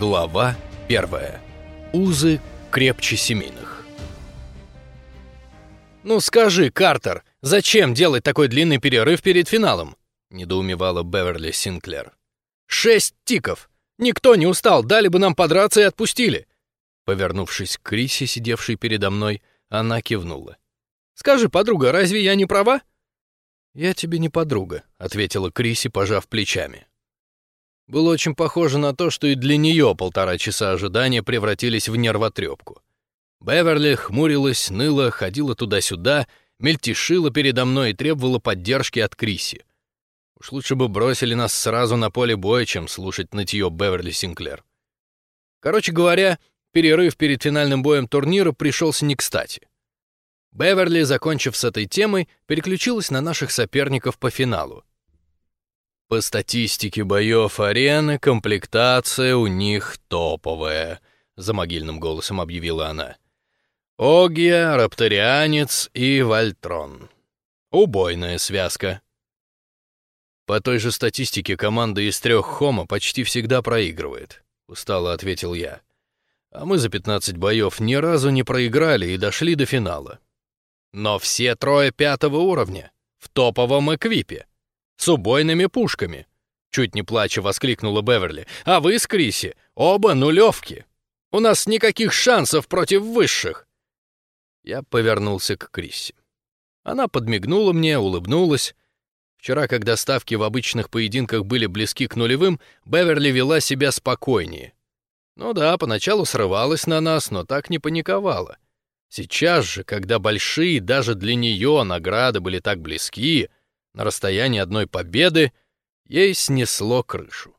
Глава 1. Узы крепче семейных. «Ну скажи, Картер, зачем делать такой длинный перерыв перед финалом?» — недоумевала Беверли Синклер. «Шесть тиков! Никто не устал, дали бы нам подраться и отпустили!» Повернувшись к Крисе, сидевшей передо мной, она кивнула. «Скажи, подруга, разве я не права?» «Я тебе не подруга», — ответила Криси, пожав плечами. Было очень похоже на то, что и для нее полтора часа ожидания превратились в нервотрепку. Беверли хмурилась, ныла, ходила туда-сюда, мельтешила передо мной и требовала поддержки от Криси. Уж лучше бы бросили нас сразу на поле боя, чем слушать нытье Беверли Синклер. Короче говоря, перерыв перед финальным боем турнира пришелся не кстати. Беверли, закончив с этой темой, переключилась на наших соперников по финалу. По статистике боев арены, комплектация у них топовая, за могильным голосом объявила она. Огия, Рапторианец и Вольтрон. Убойная связка. По той же статистике команда из трех Хома почти всегда проигрывает, устало ответил я. А мы за 15 боев ни разу не проиграли и дошли до финала. Но все трое пятого уровня, в топовом эквипе с убойными пушками!» Чуть не плача воскликнула Беверли. «А вы с Криси оба нулевки! У нас никаких шансов против высших!» Я повернулся к Криси. Она подмигнула мне, улыбнулась. Вчера, когда ставки в обычных поединках были близки к нулевым, Беверли вела себя спокойнее. Ну да, поначалу срывалась на нас, но так не паниковала. Сейчас же, когда большие даже для нее награды были так близки, на расстоянии одной победы, ей снесло крышу.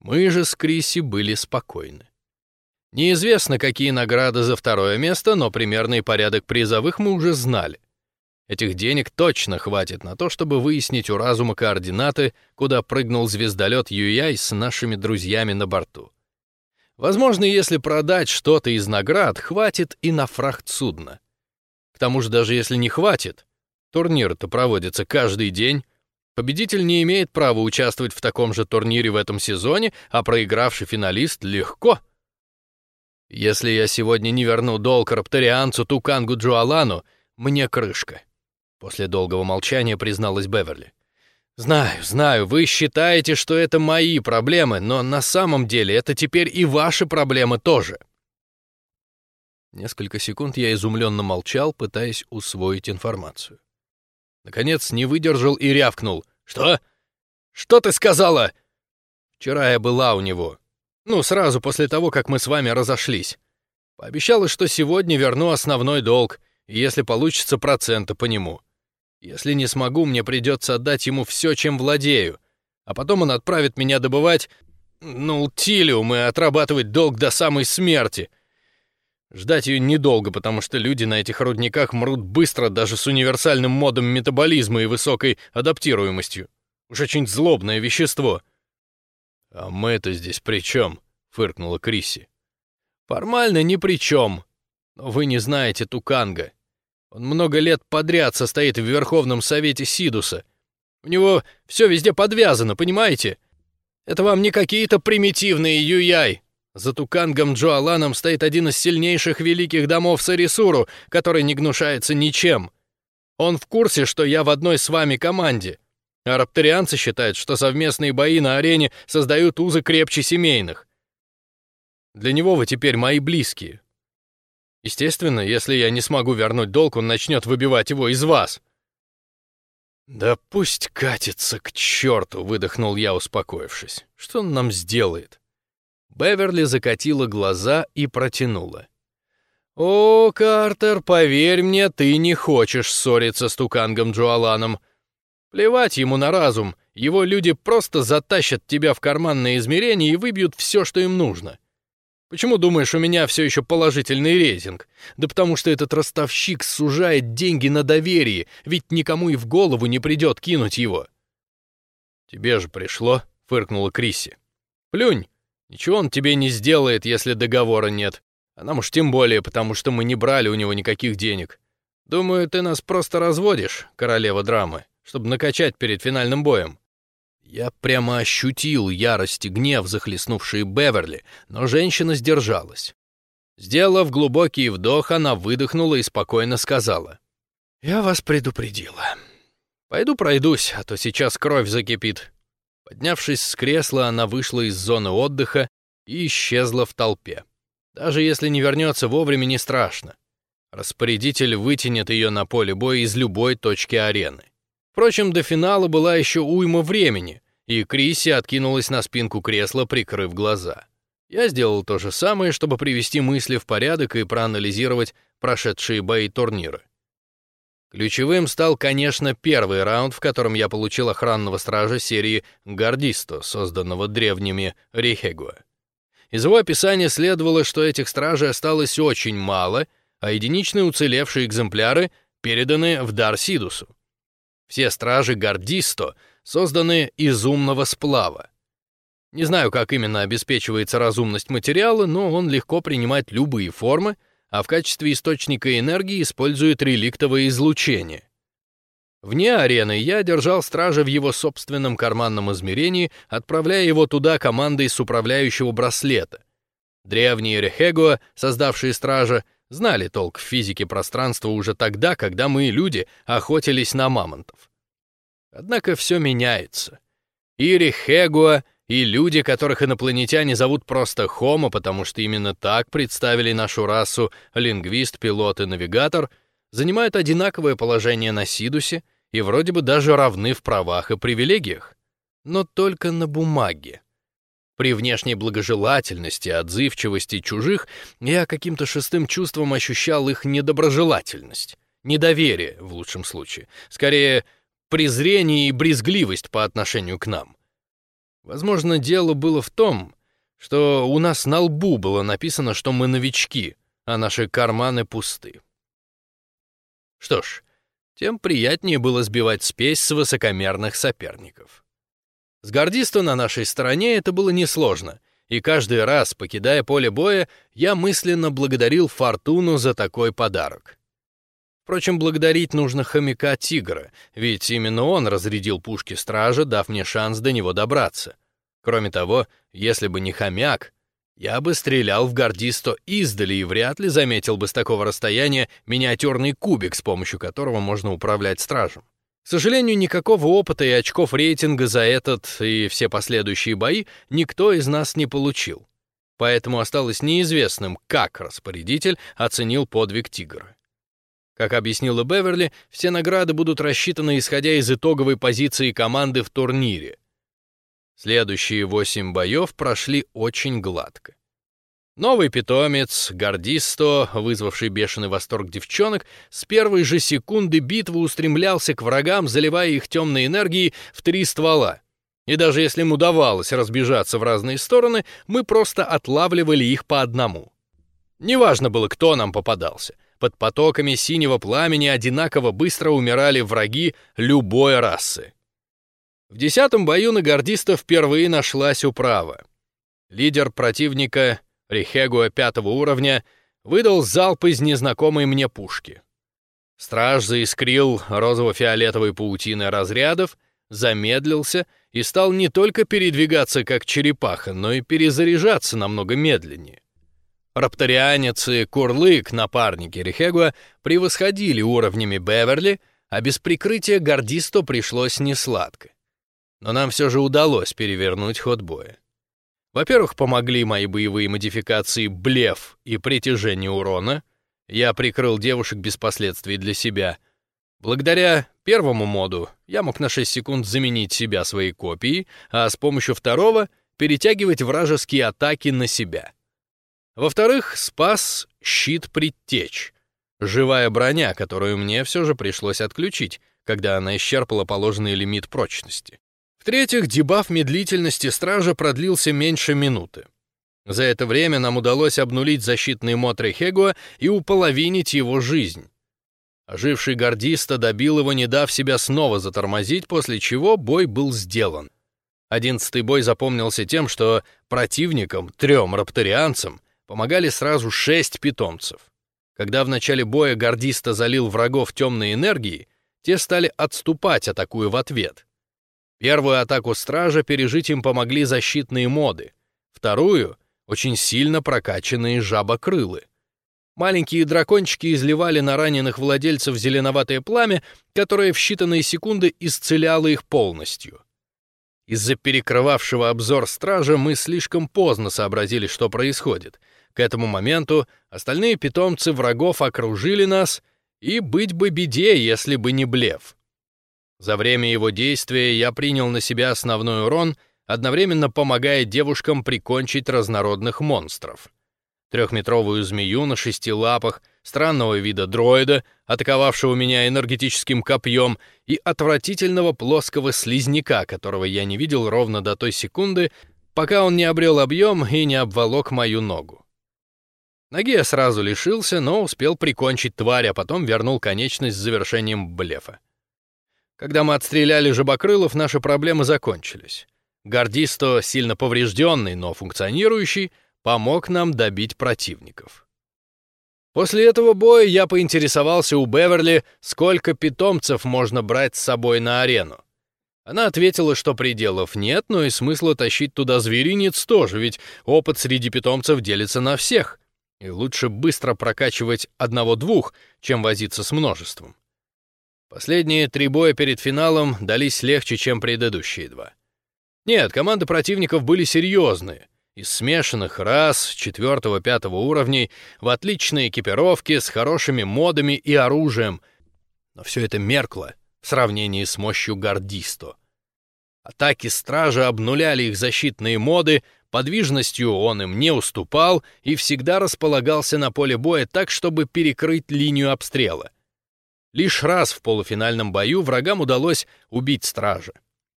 Мы же с Криси были спокойны. Неизвестно, какие награды за второе место, но примерный порядок призовых мы уже знали. Этих денег точно хватит на то, чтобы выяснить у разума координаты, куда прыгнул звездолет Юяй с нашими друзьями на борту. Возможно, если продать что-то из наград, хватит и на фрахт судна. К тому же, даже если не хватит, Турнир-то проводится каждый день. Победитель не имеет права участвовать в таком же турнире в этом сезоне, а проигравший финалист легко. Если я сегодня не верну долг рапторианцу Тукангу Джуалану, мне крышка. После долгого молчания призналась Беверли. Знаю, знаю, вы считаете, что это мои проблемы, но на самом деле это теперь и ваши проблемы тоже. Несколько секунд я изумленно молчал, пытаясь усвоить информацию. Наконец не выдержал и рявкнул. «Что? Что ты сказала?» «Вчера я была у него. Ну, сразу после того, как мы с вами разошлись. Пообещала, что сегодня верну основной долг, если получится, проценты по нему. Если не смогу, мне придется отдать ему все, чем владею, а потом он отправит меня добывать, ну, тилиум и отрабатывать долг до самой смерти. Ждать ее недолго, потому что люди на этих рудниках мрут быстро даже с универсальным модом метаболизма и высокой адаптируемостью. Уж очень злобное вещество. «А мы-то здесь при чем?» — фыркнула Криси. «Формально ни при чем. Но вы не знаете Туканга. Он много лет подряд состоит в Верховном Совете Сидуса. У него все везде подвязано, понимаете? Это вам не какие-то примитивные юяй, за Тукангом Джоаланом стоит один из сильнейших великих домов Сарисуру, который не гнушается ничем. Он в курсе, что я в одной с вами команде. А рапторианцы считают, что совместные бои на арене создают узы крепче семейных. Для него вы теперь мои близкие. Естественно, если я не смогу вернуть долг, он начнет выбивать его из вас. Да пусть катится к черту, выдохнул я, успокоившись. Что он нам сделает? Беверли закатила глаза и протянула. «О, Картер, поверь мне, ты не хочешь ссориться с Тукангом Джоаланом. Плевать ему на разум, его люди просто затащат тебя в карманное измерение и выбьют все, что им нужно. Почему думаешь, у меня все еще положительный рейтинг? Да потому что этот ростовщик сужает деньги на доверие, ведь никому и в голову не придет кинуть его». «Тебе же пришло», — фыркнула Крисси. «Плюнь, Ничего он тебе не сделает, если договора нет. А нам уж тем более, потому что мы не брали у него никаких денег. Думаю, ты нас просто разводишь, королева драмы, чтобы накачать перед финальным боем. Я прямо ощутил ярость и гнев, захлестнувшие Беверли, но женщина сдержалась. Сделав глубокий вдох, она выдохнула и спокойно сказала. «Я вас предупредила. Пойду пройдусь, а то сейчас кровь закипит». Поднявшись с кресла, она вышла из зоны отдыха и исчезла в толпе. Даже если не вернется вовремя, не страшно. Распорядитель вытянет ее на поле боя из любой точки арены. Впрочем, до финала была еще уйма времени, и Криси откинулась на спинку кресла, прикрыв глаза. Я сделал то же самое, чтобы привести мысли в порядок и проанализировать прошедшие бои турнира. Ключевым стал, конечно, первый раунд, в котором я получил охранного стража серии «Гордисто», созданного древними Рихегуа. Из его описания следовало, что этих стражей осталось очень мало, а единичные уцелевшие экземпляры переданы в дар Сидусу. Все стражи Гордисто созданы из умного сплава. Не знаю, как именно обеспечивается разумность материала, но он легко принимает любые формы, а в качестве источника энергии использует реликтовое излучение. Вне арены я держал стража в его собственном карманном измерении, отправляя его туда командой с управляющего браслета. Древние Рехего, создавшие стража, знали толк в физике пространства уже тогда, когда мы, люди, охотились на мамонтов. Однако все меняется. И Рехегуа — и люди, которых инопланетяне зовут просто Homo, потому что именно так представили нашу расу лингвист, пилот и навигатор, занимают одинаковое положение на Сидусе и вроде бы даже равны в правах и привилегиях. Но только на бумаге. При внешней благожелательности, отзывчивости чужих я каким-то шестым чувством ощущал их недоброжелательность, недоверие в лучшем случае, скорее презрение и брезгливость по отношению к нам. Возможно, дело было в том, что у нас на лбу было написано, что мы новички, а наши карманы пусты. Что ж, тем приятнее было сбивать спесь с высокомерных соперников. С гордистом на нашей стороне это было несложно, и каждый раз, покидая поле боя, я мысленно благодарил Фортуну за такой подарок. Впрочем, благодарить нужно хомяка-тигра, ведь именно он разрядил пушки стража, дав мне шанс до него добраться. Кроме того, если бы не хомяк, я бы стрелял в гардисто издали и вряд ли заметил бы с такого расстояния миниатюрный кубик, с помощью которого можно управлять стражем. К сожалению, никакого опыта и очков рейтинга за этот и все последующие бои никто из нас не получил. Поэтому осталось неизвестным, как распорядитель оценил подвиг тигра. Как объяснила Беверли, все награды будут рассчитаны исходя из итоговой позиции команды в турнире. Следующие восемь боев прошли очень гладко. Новый питомец, Гордисто, вызвавший бешеный восторг девчонок, с первой же секунды битвы устремлялся к врагам, заливая их темной энергией в три ствола. И даже если им удавалось разбежаться в разные стороны, мы просто отлавливали их по одному. Неважно было, кто нам попадался — под потоками синего пламени одинаково быстро умирали враги любой расы. В десятом бою на гордиста впервые нашлась управа. Лидер противника, Рихегуа пятого уровня, выдал залп из незнакомой мне пушки. Страж заискрил розово-фиолетовой паутиной разрядов, замедлился и стал не только передвигаться как черепаха, но и перезаряжаться намного медленнее. Рапторианец и Курлык, напарники Рихегуа, превосходили уровнями Беверли, а без прикрытия Гордисто пришлось несладко. Но нам все же удалось перевернуть ход боя. Во-первых, помогли мои боевые модификации блеф и притяжение урона. Я прикрыл девушек без последствий для себя. Благодаря первому моду я мог на 6 секунд заменить себя своей копией, а с помощью второго перетягивать вражеские атаки на себя. Во-вторых, спас щит предтеч. Живая броня, которую мне все же пришлось отключить, когда она исчерпала положенный лимит прочности. В-третьих, дебаф медлительности стража продлился меньше минуты. За это время нам удалось обнулить защитный мод Рехегуа и уполовинить его жизнь. Оживший гордиста добил его, не дав себя снова затормозить, после чего бой был сделан. Одиннадцатый бой запомнился тем, что противникам, трем рапторианцам, помогали сразу шесть питомцев. Когда в начале боя гордиста залил врагов темной энергией, те стали отступать, атакуя в ответ. Первую атаку стража пережить им помогли защитные моды, вторую — очень сильно прокачанные жабокрылы. Маленькие дракончики изливали на раненых владельцев зеленоватое пламя, которое в считанные секунды исцеляло их полностью. Из-за перекрывавшего обзор стража мы слишком поздно сообразили, что происходит. К этому моменту остальные питомцы врагов окружили нас, и быть бы беде, если бы не блеф. За время его действия я принял на себя основной урон, одновременно помогая девушкам прикончить разнородных монстров. Трехметровую змею на шести лапах, странного вида дроида, атаковавшего меня энергетическим копьем, и отвратительного плоского слизняка, которого я не видел ровно до той секунды, пока он не обрел объем и не обволок мою ногу. Ноги я сразу лишился, но успел прикончить тварь, а потом вернул конечность с завершением блефа. Когда мы отстреляли жабокрылов, наши проблемы закончились. Гордисто, сильно поврежденный, но функционирующий, помог нам добить противников. После этого боя я поинтересовался у Беверли, сколько питомцев можно брать с собой на арену. Она ответила, что пределов нет, но и смысла тащить туда зверинец тоже, ведь опыт среди питомцев делится на всех, и лучше быстро прокачивать одного-двух, чем возиться с множеством. Последние три боя перед финалом дались легче, чем предыдущие два. Нет, команды противников были серьезные. Из смешанных рас четвертого-пятого уровней, в отличной экипировке, с хорошими модами и оружием. Но все это меркло в сравнении с мощью Гордисто. Атаки стражи обнуляли их защитные моды, подвижностью он им не уступал и всегда располагался на поле боя так, чтобы перекрыть линию обстрела. Лишь раз в полуфинальном бою врагам удалось убить стража.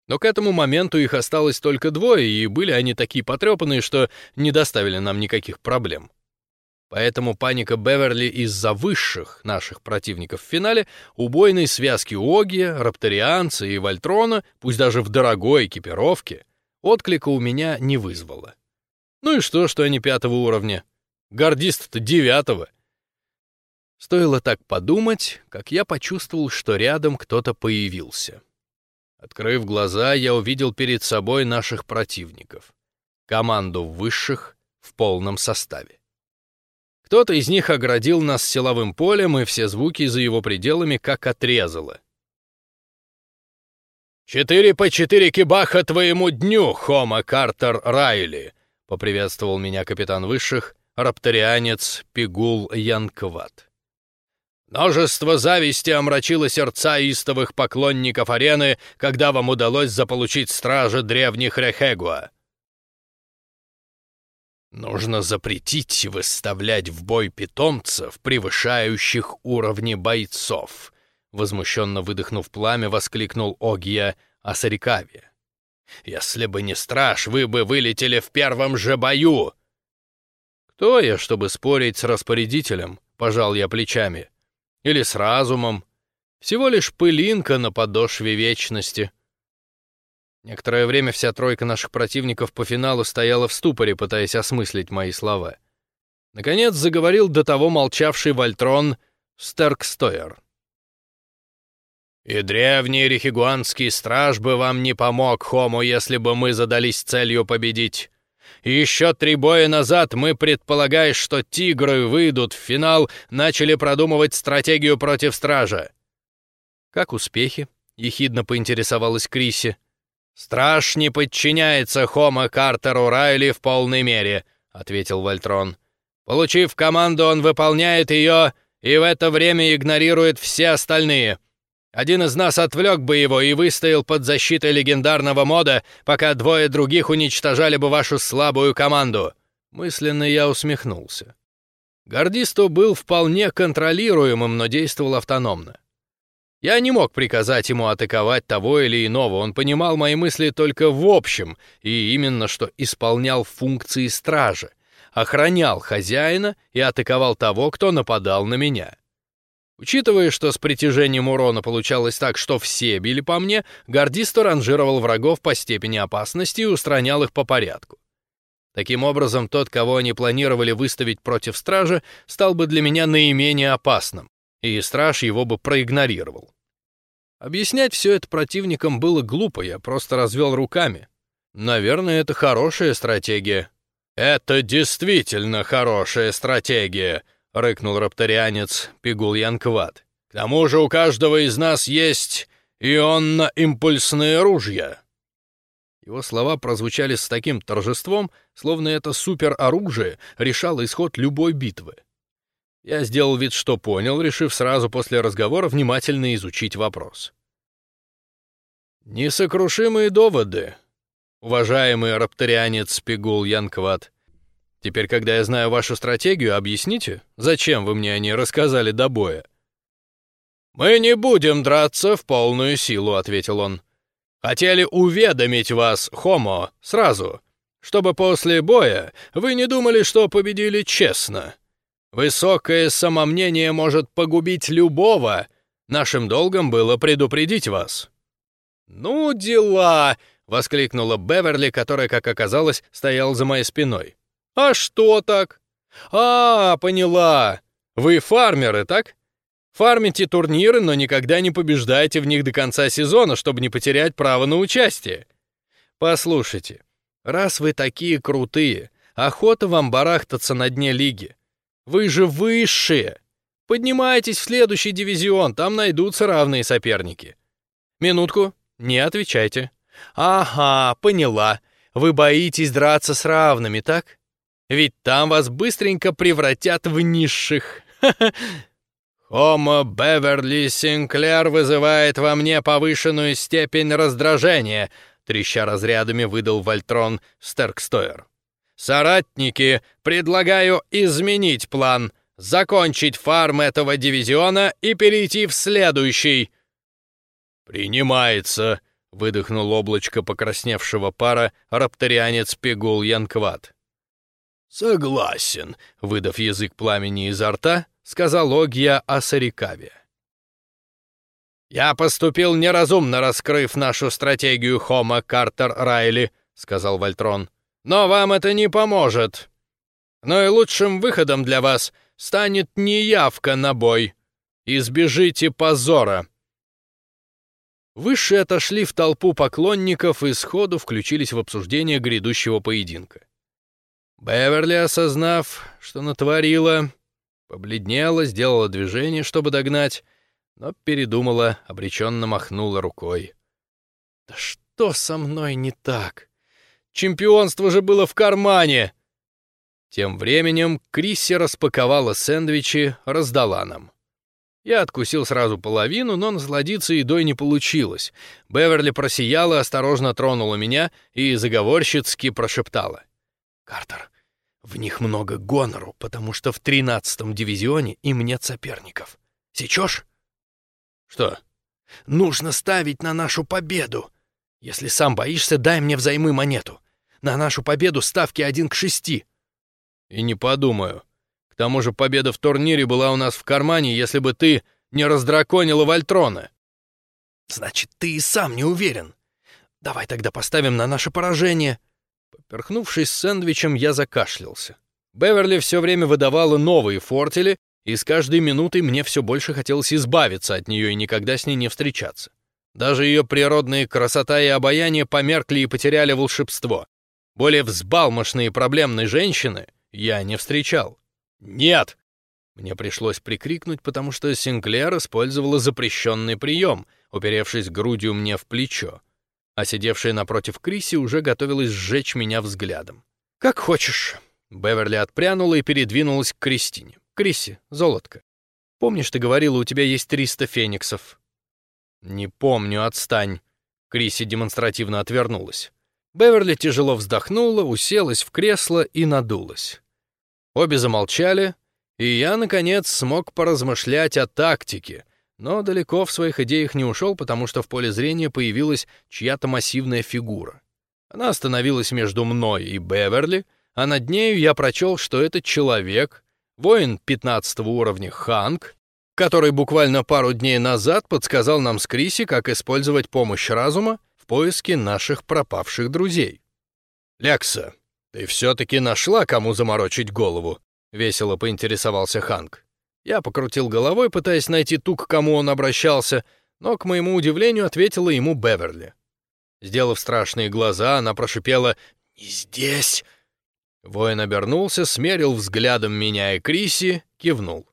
Но к этому моменту их осталось только двое, и были они такие потрепанные, что не доставили нам никаких проблем. Поэтому паника Беверли из-за высших наших противников в финале, убойной связки Огия, Рапторианца и Вольтрона, пусть даже в дорогой экипировке, отклика у меня не вызвала. Ну и что, что они пятого уровня? Гордист-то девятого. Стоило так подумать, как я почувствовал, что рядом кто-то появился. Открыв глаза, я увидел перед собой наших противников. Команду высших в полном составе. Кто-то из них оградил нас силовым полем, и все звуки за его пределами как отрезало. «Четыре по четыре кибаха твоему дню, Хома Картер Райли!» — поприветствовал меня капитан высших, рапторианец Пигул Янкват. Множество зависти омрачило сердца истовых поклонников арены, когда вам удалось заполучить стража древних Рехегуа. Нужно запретить выставлять в бой питомцев, превышающих уровни бойцов, возмущенно выдохнув пламя, воскликнул Огия Асарикави. Если бы не страж, вы бы вылетели в первом же бою. Кто я, чтобы спорить с распорядителем? Пожал я плечами или с разумом. Всего лишь пылинка на подошве вечности. Некоторое время вся тройка наших противников по финалу стояла в ступоре, пытаясь осмыслить мои слова. Наконец заговорил до того молчавший Вольтрон Стеркстойер. «И древний рехигуанский страж бы вам не помог, Хому, если бы мы задались целью победить. Еще три боя назад мы, предполагая, что тигры выйдут в финал, начали продумывать стратегию против стража. «Как успехи?» — ехидно поинтересовалась Криси. «Страж не подчиняется Хома Картеру Райли в полной мере», — ответил Вольтрон. «Получив команду, он выполняет ее и в это время игнорирует все остальные. Один из нас отвлек бы его и выстоял под защитой легендарного мода, пока двое других уничтожали бы вашу слабую команду». Мысленно я усмехнулся. Гордисто был вполне контролируемым, но действовал автономно. Я не мог приказать ему атаковать того или иного, он понимал мои мысли только в общем, и именно что исполнял функции стража, охранял хозяина и атаковал того, кто нападал на меня. Учитывая, что с притяжением урона получалось так, что все били по мне, Гордисто ранжировал врагов по степени опасности и устранял их по порядку. Таким образом, тот, кого они планировали выставить против стража, стал бы для меня наименее опасным, и страж его бы проигнорировал. Объяснять все это противникам было глупо, я просто развел руками. Наверное, это хорошая стратегия. Это действительно хорошая стратегия, рыкнул рапторианец Пигул Янкват. К тому же у каждого из нас есть ионно-импульсные ружья. Его слова прозвучали с таким торжеством, словно это супероружие решало исход любой битвы. Я сделал вид, что понял, решив сразу после разговора внимательно изучить вопрос. Несокрушимые доводы, уважаемый рапторианец Пигул Янкват. Теперь, когда я знаю вашу стратегию, объясните, зачем вы мне о ней рассказали до боя? Мы не будем драться в полную силу, ответил он. Хотели уведомить вас, Хомо, сразу, чтобы после боя вы не думали, что победили честно. Высокое самомнение может погубить любого. Нашим долгом было предупредить вас». «Ну, дела!» — воскликнула Беверли, которая, как оказалось, стоял за моей спиной. «А что так?» «А, поняла. Вы фармеры, так? Фармите турниры, но никогда не побеждаете в них до конца сезона, чтобы не потерять право на участие. Послушайте, раз вы такие крутые, охота вам барахтаться на дне лиги. Вы же высшие. Поднимайтесь в следующий дивизион, там найдутся равные соперники. Минутку, не отвечайте. Ага, поняла. Вы боитесь драться с равными, так? Ведь там вас быстренько превратят в низших. Хомо Беверли Синклер вызывает во мне повышенную степень раздражения, треща разрядами выдал Вольтрон Стеркстойер. Соратники, предлагаю изменить план, закончить фарм этого дивизиона и перейти в следующий. Принимается, выдохнул облачко покрасневшего пара рапторианец Пигул Янкват. Согласен, выдав язык пламени изо рта, сказал Огья о Сарикаве. «Я поступил неразумно, раскрыв нашу стратегию Хома Картер Райли», — сказал Вольтрон. «Но вам это не поможет. Но и лучшим выходом для вас станет неявка на бой. Избежите позора». Высшие отошли в толпу поклонников и сходу включились в обсуждение грядущего поединка. Беверли, осознав, что натворила, Побледнела, сделала движение, чтобы догнать, но передумала, обреченно махнула рукой. «Да что со мной не так? Чемпионство же было в кармане!» Тем временем Крисси распаковала сэндвичи, раздала нам. Я откусил сразу половину, но насладиться едой не получилось. Беверли просияла, осторожно тронула меня и заговорщицки прошептала. «Картер, в них много гонору, потому что в тринадцатом дивизионе им нет соперников. Сечешь? Что? Нужно ставить на нашу победу. Если сам боишься, дай мне взаймы монету. На нашу победу ставки один к шести. И не подумаю. К тому же победа в турнире была у нас в кармане, если бы ты не раздраконила Вольтрона. Значит, ты и сам не уверен. Давай тогда поставим на наше поражение. Поперхнувшись сэндвичем, я закашлялся. Беверли все время выдавала новые фортели, и с каждой минутой мне все больше хотелось избавиться от нее и никогда с ней не встречаться. Даже ее природные красота и обаяние померкли и потеряли волшебство. Более взбалмошной и проблемной женщины я не встречал. «Нет!» Мне пришлось прикрикнуть, потому что Синклер использовала запрещенный прием, уперевшись грудью мне в плечо а сидевшая напротив Криси уже готовилась сжечь меня взглядом. «Как хочешь». Беверли отпрянула и передвинулась к Кристине. «Криси, золотко, помнишь, ты говорила, у тебя есть триста фениксов?» «Не помню, отстань». Криси демонстративно отвернулась. Беверли тяжело вздохнула, уселась в кресло и надулась. Обе замолчали, и я, наконец, смог поразмышлять о тактике, но далеко в своих идеях не ушел, потому что в поле зрения появилась чья-то массивная фигура. Она остановилась между мной и Беверли, а над нею я прочел, что это человек, воин 15 уровня Ханг, который буквально пару дней назад подсказал нам с Криси, как использовать помощь разума в поиске наших пропавших друзей. «Лекса, ты все-таки нашла, кому заморочить голову?» — весело поинтересовался Ханг. Я покрутил головой, пытаясь найти ту, к кому он обращался, но, к моему удивлению, ответила ему Беверли. Сделав страшные глаза, она прошипела «Не здесь!». Воин обернулся, смерил взглядом меня и Криси, кивнул.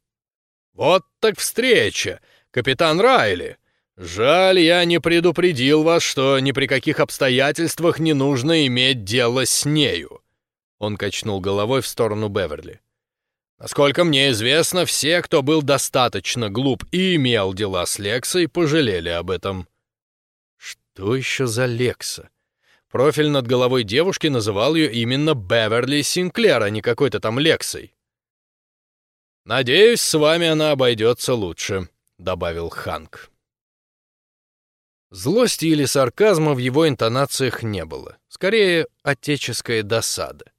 «Вот так встреча! Капитан Райли! Жаль, я не предупредил вас, что ни при каких обстоятельствах не нужно иметь дело с нею!» Он качнул головой в сторону Беверли. Насколько мне известно, все, кто был достаточно глуп и имел дела с Лексой, пожалели об этом. Что еще за Лекса? Профиль над головой девушки называл ее именно Беверли Синклер, а не какой-то там Лексой. «Надеюсь, с вами она обойдется лучше», — добавил Ханк. Злости или сарказма в его интонациях не было. Скорее, отеческая досада.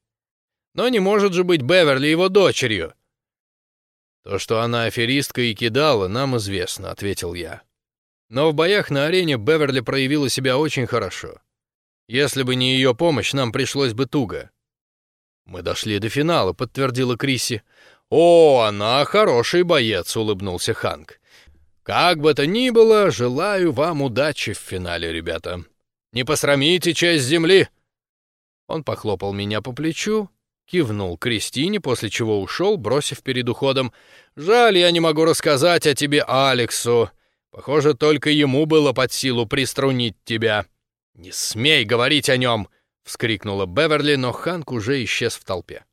Но не может же быть Беверли его дочерью. То, что она аферистка и кидала, нам известно, ответил я. Но в боях на арене Беверли проявила себя очень хорошо. Если бы не ее помощь, нам пришлось бы туго. Мы дошли до финала, подтвердила Криси. О, она хороший боец, улыбнулся Ханк. Как бы то ни было, желаю вам удачи в финале, ребята. Не посрамите часть земли. Он похлопал меня по плечу, кивнул Кристине, после чего ушел, бросив перед уходом: "Жаль, я не могу рассказать о тебе Алексу. Похоже, только ему было под силу приструнить тебя. Не смей говорить о нем!» — вскрикнула Беверли, но Ханк уже исчез в толпе.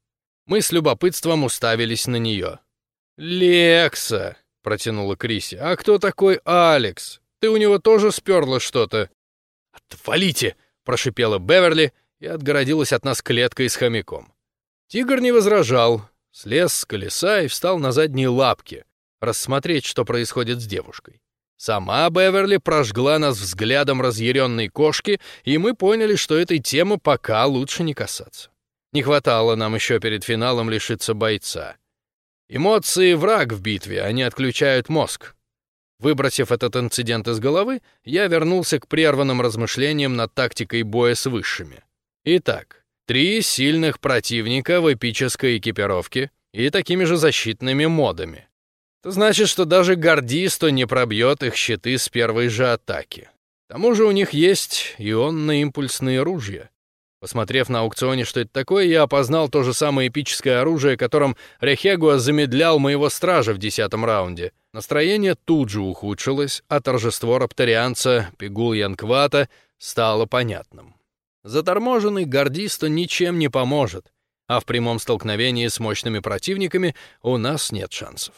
Мы с любопытством уставились на нее. «Лекса!» — протянула Криси. «А кто такой Алекс? Ты у него тоже сперла что-то?» «Отвалите!» — прошипела Беверли и отгородилась от нас клеткой с хомяком. Тигр не возражал, слез с колеса и встал на задние лапки, рассмотреть, что происходит с девушкой. Сама Беверли прожгла нас взглядом разъяренной кошки, и мы поняли, что этой темы пока лучше не касаться. Не хватало нам еще перед финалом лишиться бойца. Эмоции — враг в битве, они отключают мозг. Выбросив этот инцидент из головы, я вернулся к прерванным размышлениям над тактикой боя с высшими. Итак, Три сильных противника в эпической экипировке и такими же защитными модами. Это значит, что даже Гордисто не пробьет их щиты с первой же атаки. К тому же у них есть ионно-импульсные ружья. Посмотрев на аукционе, что это такое, я опознал то же самое эпическое оружие, которым Рехегуа замедлял моего стража в десятом раунде. Настроение тут же ухудшилось, а торжество рапторианца Пигул Янквата стало понятным. Заторможенный гордисто ничем не поможет, а в прямом столкновении с мощными противниками у нас нет шансов.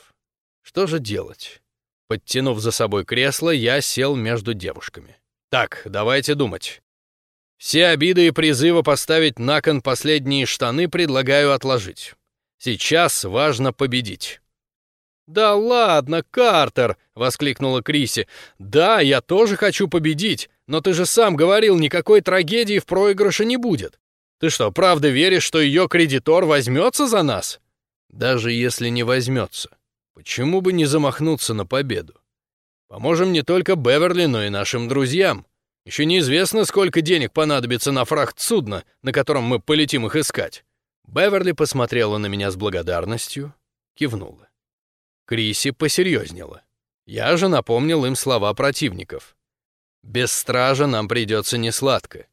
Что же делать? Подтянув за собой кресло, я сел между девушками. Так, давайте думать. Все обиды и призывы поставить на кон последние штаны предлагаю отложить. Сейчас важно победить. «Да ладно, Картер!» — воскликнула Криси. «Да, я тоже хочу победить, но ты же сам говорил, никакой трагедии в проигрыше не будет. Ты что, правда веришь, что ее кредитор возьмется за нас? Даже если не возьмется, почему бы не замахнуться на победу? Поможем не только Беверли, но и нашим друзьям. Еще неизвестно, сколько денег понадобится на фрахт судна, на котором мы полетим их искать. Беверли посмотрела на меня с благодарностью, кивнула. Криси посерьезнела. Я же напомнил им слова противников. Без стража нам придется несладко.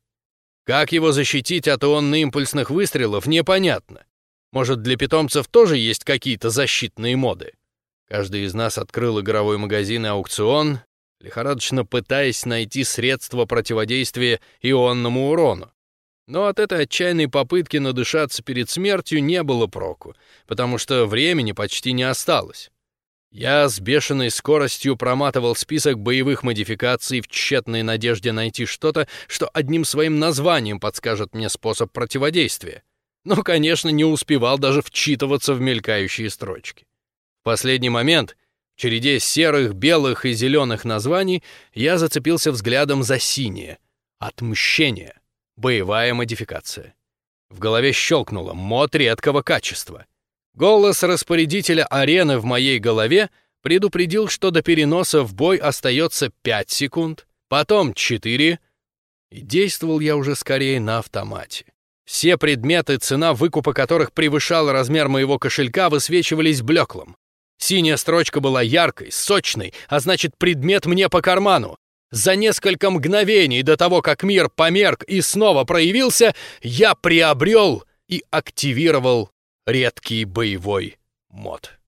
Как его защитить от ионно-импульсных выстрелов, непонятно. Может, для питомцев тоже есть какие-то защитные моды? Каждый из нас открыл игровой магазин и аукцион, лихорадочно пытаясь найти средства противодействия ионному урону. Но от этой отчаянной попытки надышаться перед смертью не было проку, потому что времени почти не осталось. Я с бешеной скоростью проматывал список боевых модификаций в тщетной надежде найти что-то, что одним своим названием подскажет мне способ противодействия. Но, конечно, не успевал даже вчитываться в мелькающие строчки. В последний момент, в череде серых, белых и зеленых названий, я зацепился взглядом за синее. Отмщение. Боевая модификация. В голове щелкнуло мод редкого качества. Голос распорядителя арены в моей голове предупредил, что до переноса в бой остается 5 секунд, потом 4, и действовал я уже скорее на автомате. Все предметы, цена выкупа которых превышала размер моего кошелька, высвечивались блеклым. Синяя строчка была яркой, сочной, а значит, предмет мне по карману. За несколько мгновений до того, как мир померк и снова проявился, я приобрел и активировал редкий боевой мод.